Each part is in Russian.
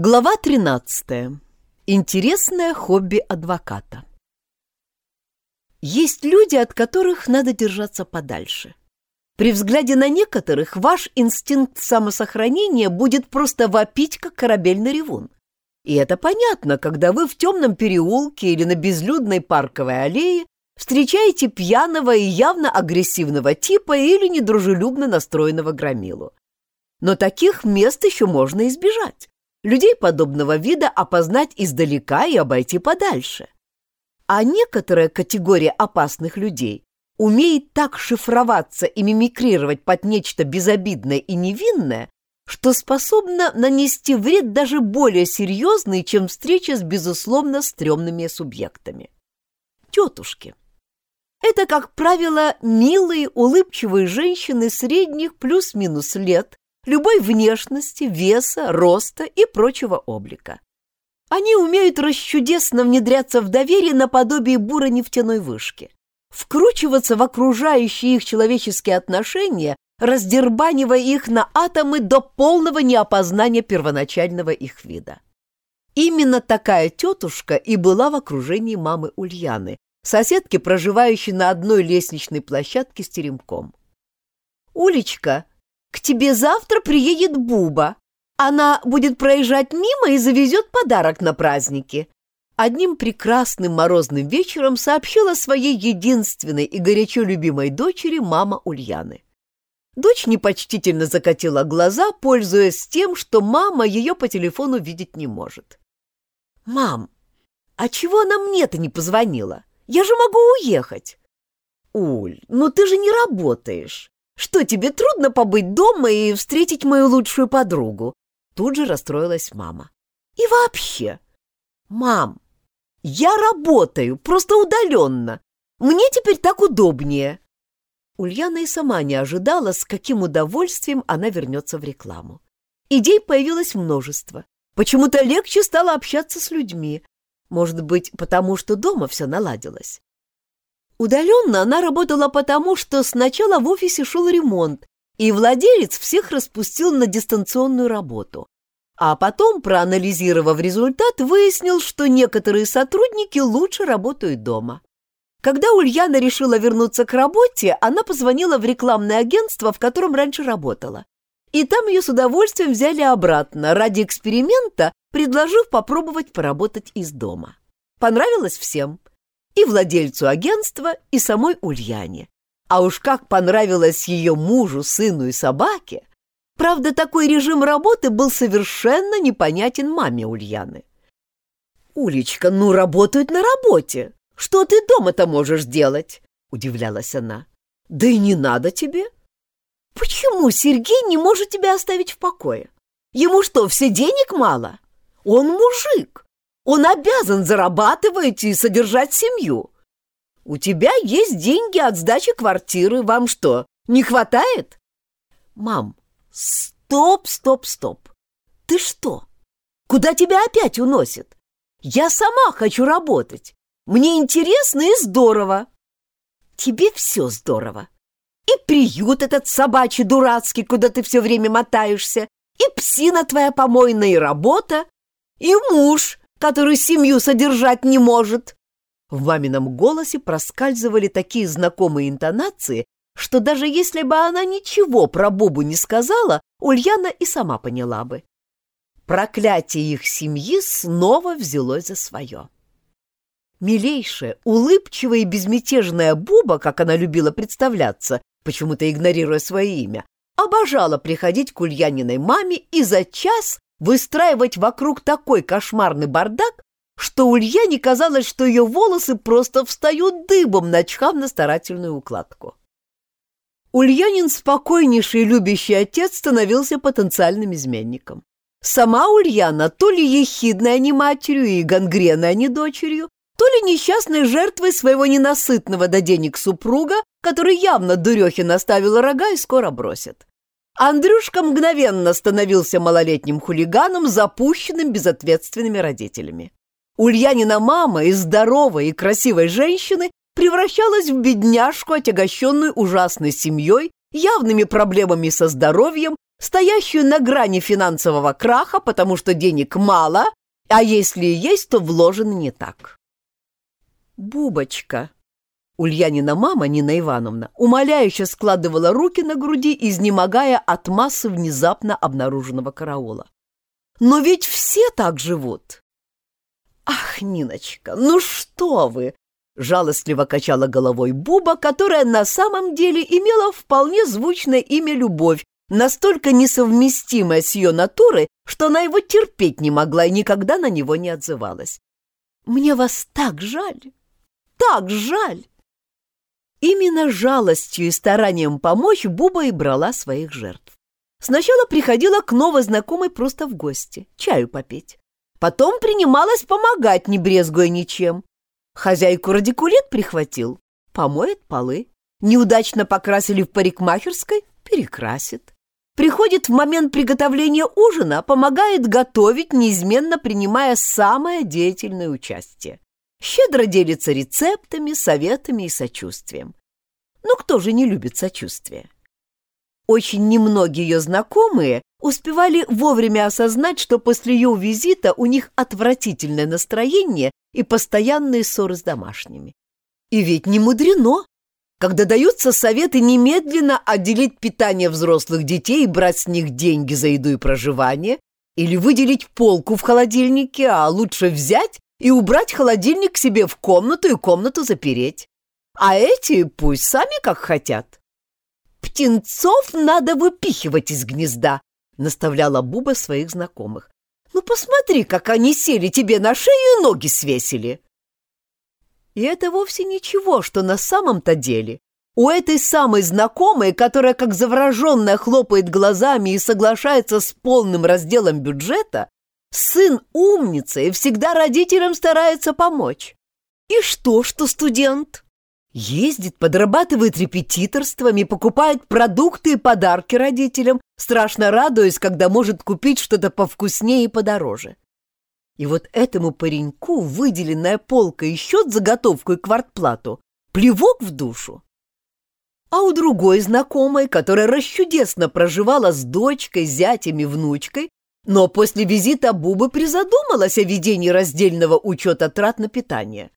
Глава 13. Интересное хобби адвоката. Есть люди, от которых надо держаться подальше. При взгляде на некоторых ваш инстинкт самосохранения будет просто вопить, как корабельный ревун. И это понятно, когда вы в темном переулке или на безлюдной парковой аллее встречаете пьяного и явно агрессивного типа или недружелюбно настроенного громилу. Но таких мест еще можно избежать людей подобного вида опознать издалека и обойти подальше. А некоторая категория опасных людей умеет так шифроваться и мимикрировать под нечто безобидное и невинное, что способна нанести вред даже более серьезный, чем встреча с, безусловно, стрёмными субъектами. Тетушки. Это, как правило, милые, улыбчивые женщины средних плюс-минус лет, любой внешности, веса, роста и прочего облика. Они умеют расчудесно внедряться в доверие наподобие буро-нефтяной вышки, вкручиваться в окружающие их человеческие отношения, раздербанивая их на атомы до полного неопознания первоначального их вида. Именно такая тетушка и была в окружении мамы Ульяны, соседки, проживающей на одной лестничной площадке с теремком. Улечка к тебе завтра приедет Буба. Она будет проезжать мимо и завезет подарок на праздники. Одним прекрасным морозным вечером сообщила своей единственной и горячо любимой дочери мама Ульяны. Дочь непочтительно закатила глаза, пользуясь тем, что мама ее по телефону видеть не может. «Мам, а чего она мне-то не позвонила? Я же могу уехать!» «Уль, ну ты же не работаешь. Что, тебе трудно побыть дома и встретить мою лучшую подругу?» Тут же расстроилась мама. «И вообще...» «Мам, я работаю, просто удаленно. Мне теперь так удобнее». Ульяна и сама не ожидала, с каким удовольствием она вернется в рекламу. Идей появилось множество. Почему-то легче стало общаться с людьми. Может быть, потому что дома все наладилось. Удаленно она работала потому, что сначала в офисе шел ремонт, и владелец всех распустил на дистанционную работу. А потом, проанализировав результат, выяснил, что некоторые сотрудники лучше работают дома. Когда Ульяна решила вернуться к работе, она позвонила в рекламное агентство, в котором раньше работала. И там ее с удовольствием взяли обратно, ради эксперимента, предложив попробовать поработать из дома. Понравилось всем и владельцу агентства, и самой Ульяне. А уж как понравилось ее мужу, сыну и собаке. Правда, такой режим работы был совершенно непонятен маме Ульяны. «Улечка, ну работают на работе. Что ты дома-то можешь делать?» — удивлялась она. «Да и не надо тебе». «Почему Сергей не может тебя оставить в покое? Ему что, все денег мало? Он мужик, он обязан зарабатывать и содержать семью. У тебя есть деньги от сдачи квартиры. Вам что, не хватает? Мам, стоп, стоп, стоп. Ты что? Куда тебя опять уносит? Я сама хочу работать. Мне интересно и здорово. Тебе все здорово. И приют этот собачий дурацкий, куда ты все время мотаешься, и псина твоя помойная, и работа, и муж, который семью содержать не может!» В мамином голосе проскальзывали такие знакомые интонации, что даже если бы она ничего про Бобу не сказала, Ульяна и сама поняла бы. Проклятие их семьи снова взялось за свое. Милейшая, улыбчивая и безмятежная Буба, как она любила представляться, почему-то игнорируя свое имя, обожала приходить к Ульяниной маме и за час выстраивать вокруг такой кошмарный бардак, что Ульяне казалось, что ее волосы просто встают дыбом, начхав на старательную укладку. Ульянин, спокойнейший и любящий отец, становился потенциальным изменником. Сама Ульяна то ли ехидной, а не матерью, и гангреной, а не дочерью, то ли несчастной жертвой своего ненасытного до денег супруга, который явно дурехи наставил рога и скоро бросит. Андрюшка мгновенно становился малолетним хулиганом, запущенным безответственными родителями. Ульянина мама из здоровой и красивой женщины превращалась в бедняжку, отягощенную ужасной семьей, явными проблемами со здоровьем стоящую на грани финансового краха, потому что денег мало, а если и есть, то вложено не так. Бубочка. Ульянина мама, Нина Ивановна, умоляюще складывала руки на груди, изнемогая от массы внезапно обнаруженного караула. Но ведь все так живут. Ах, Ниночка, ну что вы! Жалостливо качала головой Буба, которая на самом деле имела вполне звучное имя Любовь, настолько несовместимое с ее натурой, что она его терпеть не могла и никогда на него не отзывалась. «Мне вас так жаль, так жаль!» Именно жалостью и старанием помочь Буба и брала своих жертв. Сначала приходила к новой знакомой просто в гости, чаю попить. Потом принималась помогать, не брезгуя ничем. Хозяйку радикулет прихватил, помоет полы. Неудачно покрасили в парикмахерской, перекрасит. Приходит в момент приготовления ужина, помогает готовить, неизменно принимая самое деятельное участие. Щедро делится рецептами, советами и сочувствием. Ну кто же не любит сочувствие? Очень немногие ее знакомые успевали вовремя осознать, что после ее визита у них отвратительное настроение и постоянные ссоры с домашними. И ведь не мудрено, когда даются советы немедленно отделить питание взрослых детей и брать с них деньги за еду и проживание, или выделить полку в холодильнике, а лучше взять и убрать холодильник к себе в комнату и комнату запереть. А эти пусть сами как хотят. «Птенцов надо выпихивать из гнезда», — наставляла Буба своих знакомых. «Ну посмотри, как они сели тебе на шею и ноги свесили». И это вовсе ничего, что на самом-то деле у этой самой знакомой, которая как завороженная хлопает глазами и соглашается с полным разделом бюджета, сын умница и всегда родителям старается помочь. И что, что студент? Ездит, подрабатывает репетиторствами, покупает продукты и подарки родителям, страшно радуясь, когда может купить что-то повкуснее и подороже. И вот этому пареньку выделенная полка и счет за готовку и квартплату — плевок в душу. А у другой знакомой, которая расчудесно проживала с дочкой, зятем и внучкой, но после визита Бубы призадумалась о ведении раздельного учета трат на питание.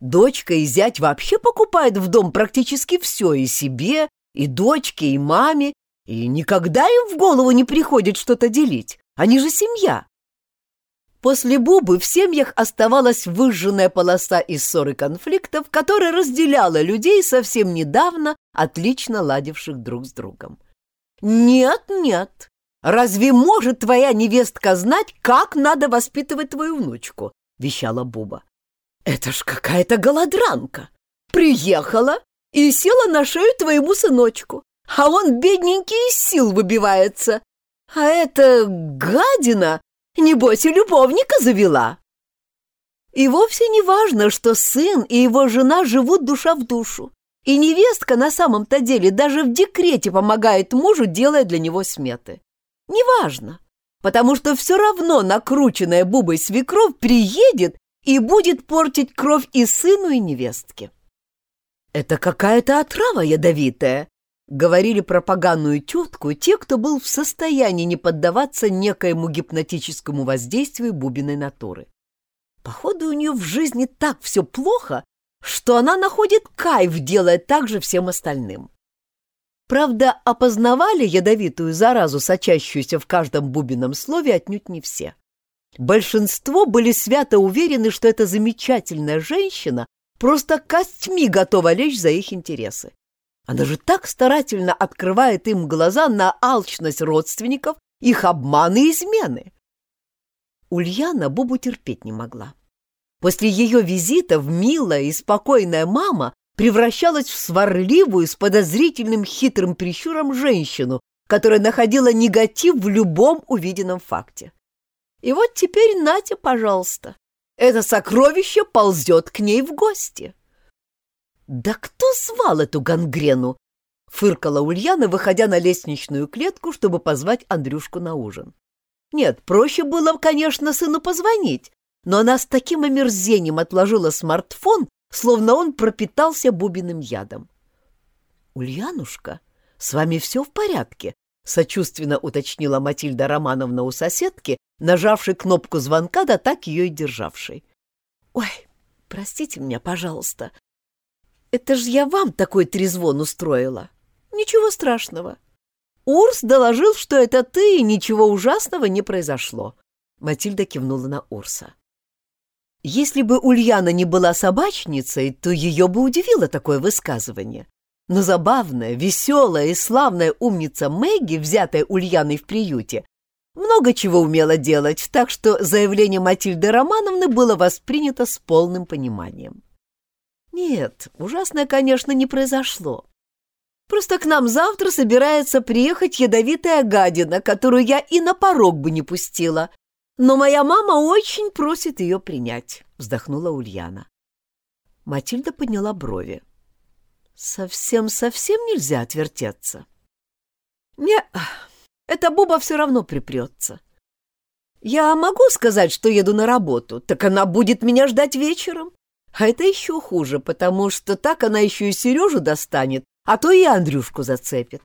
Дочка и зять вообще покупают в дом практически все и себе, и дочке, и маме, и никогда им в голову не приходит что-то делить. Они же семья. После Бубы в семьях оставалась выжженная полоса из ссор и конфликтов, которая разделяла людей совсем недавно, отлично ладивших друг с другом. «Нет, нет, разве может твоя невестка знать, как надо воспитывать твою внучку?» — вещала Буба. «Это ж какая-то голодранка! Приехала и села на шею твоему сыночку, а он, бедненький, из сил выбивается. А эта гадина Небось, и любовника завела. И вовсе не важно, что сын и его жена живут душа в душу. И невестка на самом-то деле даже в декрете помогает мужу, делая для него сметы. Неважно, потому что все равно накрученная бубой свекровь приедет и будет портить кровь и сыну, и невестке. Это какая-то отрава ядовитая, говорили пропаганную тетку те, кто был в состоянии не поддаваться некоему гипнотическому воздействию бубиной натуры. Походу, у нее в жизни так все плохо, что она находит кайф, делая так же всем остальным. Правда, опознавали ядовитую заразу, сочащуюся в каждом бубином слове, отнюдь не все. Большинство были свято уверены, что эта замечательная женщина просто костьми готова лечь за их интересы. Она же так старательно открывает им глаза на алчность родственников, их обманы и измены. Ульяна Бубу терпеть не могла. После ее визитов милая и спокойная мама превращалась в сварливую с подозрительным хитрым прищуром женщину, которая находила негатив в любом увиденном факте. И вот теперь Натя, пожалуйста, это сокровище ползет к ней в гости. «Да кто звал эту гангрену?» — фыркала Ульяна, выходя на лестничную клетку, чтобы позвать Андрюшку на ужин. Нет, проще было, конечно, сыну позвонить, но она с таким омерзением отложила смартфон, словно он пропитался бубиным ядом. «Ульянушка, с вами все в порядке?» — сочувственно уточнила Матильда Романовна у соседки, нажавшей кнопку звонка, да так ее и державшей. «Ой, простите меня, пожалуйста. Это ж я вам такой трезвон устроила. Ничего страшного. Урс доложил, что это ты, и ничего ужасного не произошло». Матильда кивнула на Урса. Если бы Ульяна не была собачницей, то ее бы удивило такое высказывание. Но забавная, веселая и славная умница Мэгги, взятая Ульяной в приюте, много чего умела делать, так что заявление Матильды Романовны было воспринято с полным пониманием. Нет, ужасное, конечно, не произошло. Просто к нам завтра собирается приехать ядовитая гадина, которую я и на порог бы не пустила, но моя мама очень просит ее принять», — вздохнула Ульяна. Матильда подняла брови. «Совсем-совсем нельзя отвертеться?» «Не, эта Буба все равно припрется. Я могу сказать, что еду на работу, так она будет меня ждать вечером. А это еще хуже, потому что так она еще и Сережу достанет, а то и Андрюшку зацепит.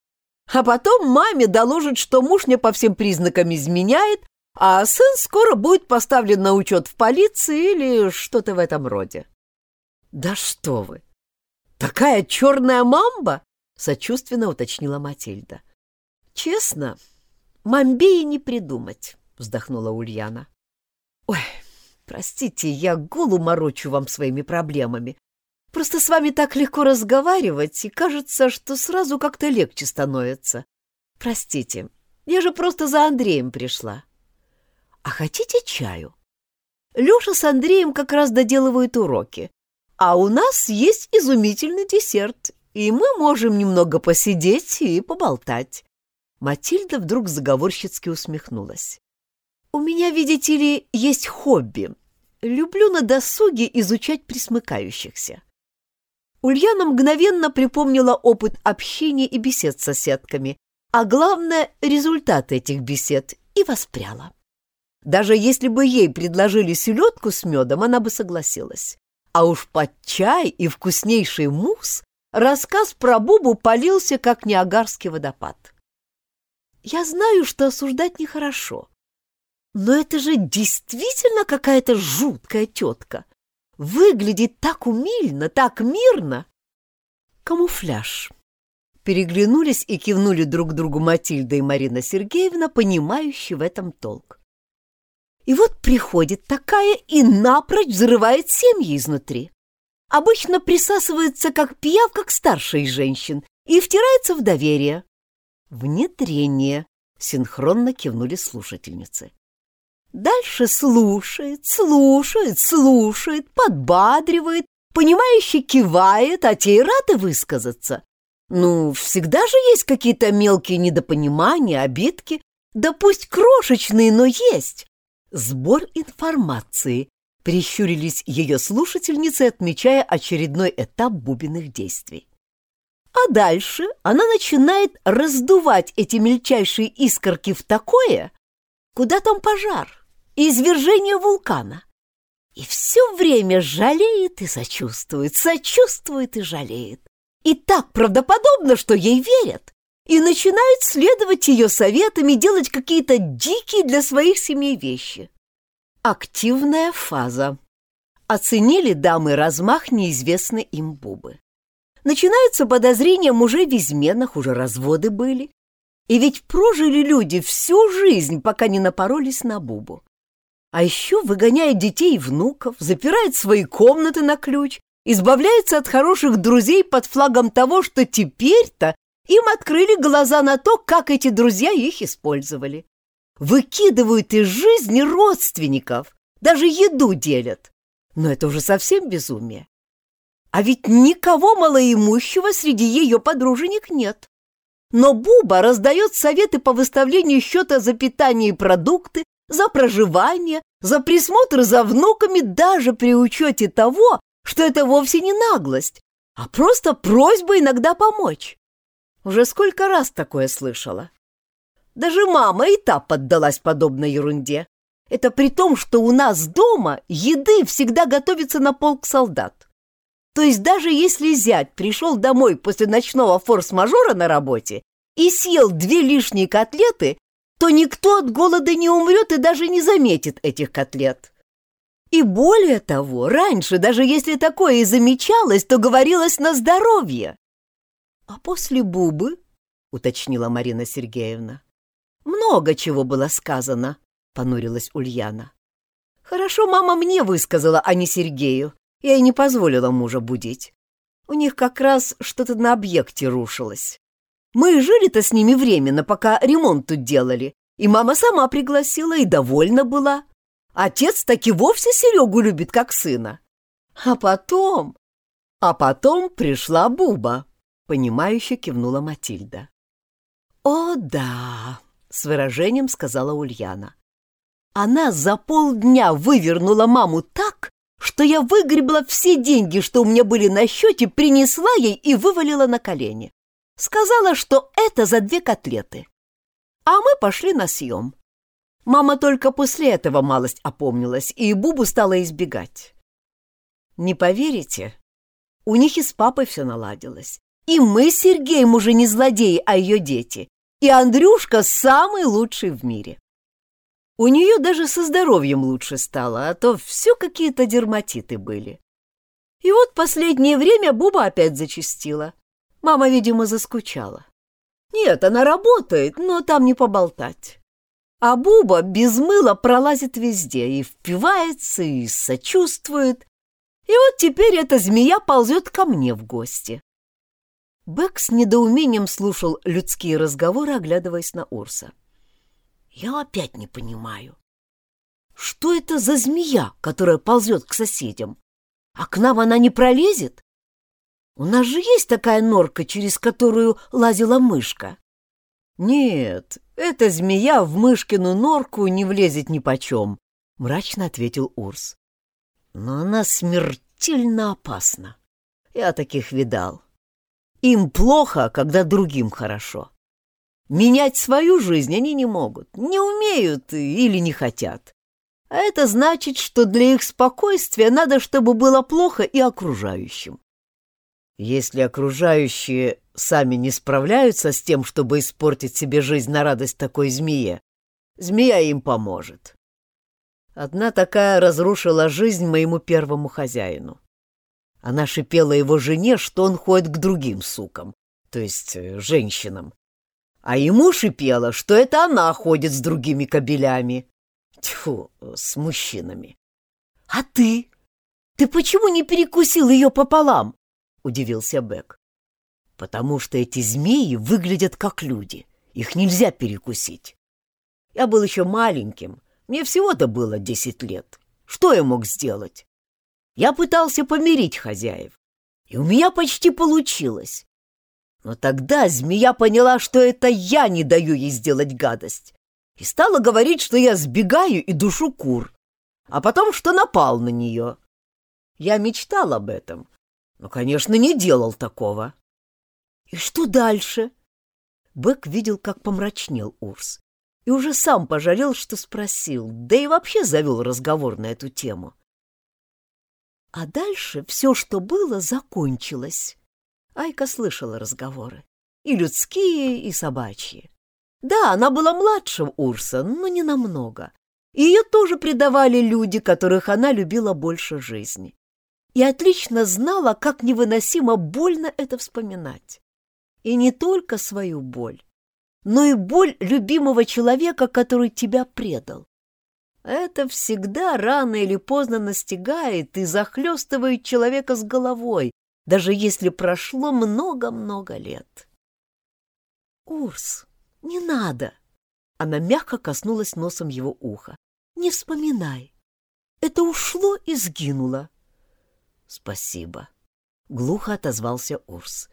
А потом маме доложит, что муж мне по всем признакам изменяет, а сын скоро будет поставлен на учет в полиции или что-то в этом роде. Да что вы! Такая черная мамба? Сочувственно уточнила Матильда. Честно, мамбе и не придумать, вздохнула Ульяна. Ой, простите, я гулу морочу вам своими проблемами. Просто с вами так легко разговаривать, и кажется, что сразу как-то легче становится. Простите, я же просто за Андреем пришла. «А хотите чаю?» Леша с Андреем как раз доделывают уроки, а у нас есть изумительный десерт, и мы можем немного посидеть и поболтать. Матильда вдруг заговорщицки усмехнулась. «У меня, видите ли, есть хобби. Люблю на досуге изучать присмыкающихся». Ульяна мгновенно припомнила опыт общения и бесед с соседками, а главное — результаты этих бесед, и воспряла. Даже если бы ей предложили селедку с медом, она бы согласилась. А уж под чай и вкуснейший мусс рассказ про Бубу полился, как Ниагарский водопад. Я знаю, что осуждать нехорошо, но это же действительно какая-то жуткая тетка. Выглядит так умильно, так мирно. Камуфляж. Переглянулись и кивнули друг другу Матильда и Марина Сергеевна, понимающие в этом толк. И вот приходит такая и напрочь взрывает семьи изнутри. Обычно присасывается, как пиявка к старшей женщин, и втирается в доверие. Внедрение, синхронно кивнули слушательницы. Дальше слушает, слушает, слушает, подбадривает, понимающе кивает, а те и рады высказаться. Ну, всегда же есть какие-то мелкие недопонимания, обидки, да пусть крошечные, но есть. Сбор информации, прищурились ее слушательницы, отмечая очередной этап бубиных действий. А дальше она начинает раздувать эти мельчайшие искорки в такое, куда там пожар и извержение вулкана. И все время жалеет и сочувствует, сочувствует и жалеет. И так правдоподобно, что ей верят и начинают следовать ее советам и делать какие-то дикие для своих семей вещи. Активная фаза. Оценили дамы размах неизвестной им бубы. Начинаются подозрения мужей в изменах, уже разводы были. И ведь прожили люди всю жизнь, пока не напоролись на бубу. А еще выгоняет детей и внуков, запирает свои комнаты на ключ, избавляется от хороших друзей под флагом того, что теперь-то им открыли глаза на то, как эти друзья их использовали. Выкидывают из жизни родственников, даже еду делят. Но это уже совсем безумие. А ведь никого малоимущего среди ее подруженик нет. Но Буба раздает советы по выставлению счета за питание и продукты, за проживание, за присмотр за внуками даже при учете того, что это вовсе не наглость, а просто просьба иногда помочь. Уже сколько раз такое слышала. Даже мама и та поддалась подобной ерунде. Это при том, что у нас дома еды всегда готовится на полк солдат. То есть даже если зять пришел домой после ночного форс-мажора на работе и съел две лишние котлеты, то никто от голода не умрет и даже не заметит этих котлет. И более того, раньше, даже если такое и замечалось, то говорилось на здоровье. А после Бубы, уточнила Марина Сергеевна, много чего было сказано, понурилась Ульяна. Хорошо, мама мне высказала, а не Сергею. Я и не позволила мужа будить. У них как раз что-то на объекте рушилось. Мы жили-то с ними временно, пока ремонт тут делали, и мама сама пригласила и довольна была. Отец таки вовсе Серегу любит как сына. А потом... А потом пришла Буба, понимающе кивнула Матильда. «О, да!» — с выражением сказала Ульяна. Она за полдня вывернула маму так, что я выгребла все деньги, что у меня были на счете, принесла ей и вывалила на колени. Сказала, что это за две котлеты. А мы пошли на съем. Мама только после этого малость опомнилась, и Бубу стала избегать. Не поверите, у них и с папой все наладилось. И мы с Сергеем уже не злодеи, а ее дети. И Андрюшка самый лучший в мире. У нее даже со здоровьем лучше стало, а то все какие-то дерматиты были. И вот последнее время Буба опять зачастила. Мама, видимо, заскучала. Нет, она работает, но там не поболтать. А Буба без мыла пролазит везде и впивается, и сочувствует. И вот теперь эта змея ползет ко мне в гости. Бэк с недоумением слушал людские разговоры, оглядываясь на Урса. «Я опять не понимаю. Что это за змея, которая ползет к соседям? А к нам она не пролезет? У нас же есть такая норка, через которую лазила мышка». «Нет, эта змея в мышкину норку не влезет ни почем», — мрачно ответил Урс. «Но она смертельно опасна. Я таких видал. Им плохо, когда другим хорошо. Менять свою жизнь они не могут, не умеют или не хотят. А это значит, что для их спокойствия надо, чтобы было плохо и окружающим. Если окружающие сами не справляются с тем, чтобы испортить себе жизнь на радость такой змее, змея им поможет. Одна такая разрушила жизнь моему первому хозяину. Она шипела его жене, что он ходит к другим сукам, то есть э, женщинам. А ему шипела, что это она ходит с другими кобелями. Тьфу, с мужчинами. — А ты? Ты почему не перекусил ее пополам? — удивился Бек. — Потому что эти змеи выглядят как люди. Их нельзя перекусить. Я был еще маленьким, мне всего-то было десять лет. Что я мог сделать? Я пытался помирить хозяев, и у меня почти получилось. Но тогда змея поняла, что это я не даю ей сделать гадость, и стала говорить, что я сбегаю и душу кур, а потом, что напал на нее. Я мечтал об этом, но, конечно, не делал такого. И что дальше? Бэк видел, как помрачнел Урс, и уже сам пожалел, что спросил, да и вообще завел разговор на эту тему. А дальше все, что было, закончилось. Айка слышала разговоры. И людские, и собачьи. Да, она была младше Урса, но не намного. Ее тоже предавали люди, которых она любила больше жизни. И отлично знала, как невыносимо больно это вспоминать. И не только свою боль, но и боль любимого человека, который тебя предал. Это всегда рано или поздно настигает и захлестывает человека с головой, даже если прошло много-много лет. «Урс, не надо!» Она мягко коснулась носом его уха. «Не вспоминай. Это ушло и сгинуло». «Спасибо», — глухо отозвался Урс.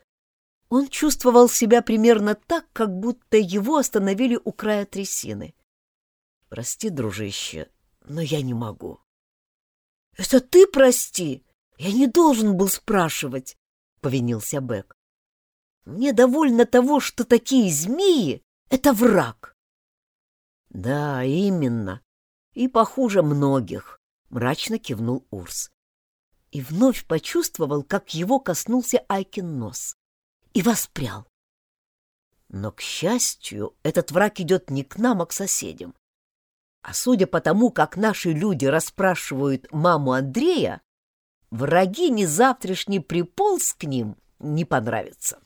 Он чувствовал себя примерно так, как будто его остановили у края трясины. Прости, дружище, но я не могу. — Это ты прости. Я не должен был спрашивать, — повинился Бэк. Мне довольно того, что такие змеи — это враг. — Да, именно. И похуже многих, — мрачно кивнул Урс. И вновь почувствовал, как его коснулся Айкин нос. И воспрял. Но, к счастью, этот враг идет не к нам, а к соседям. А судя по тому, как наши люди расспрашивают маму Андрея, враги не завтрашний приполз к ним не понравится.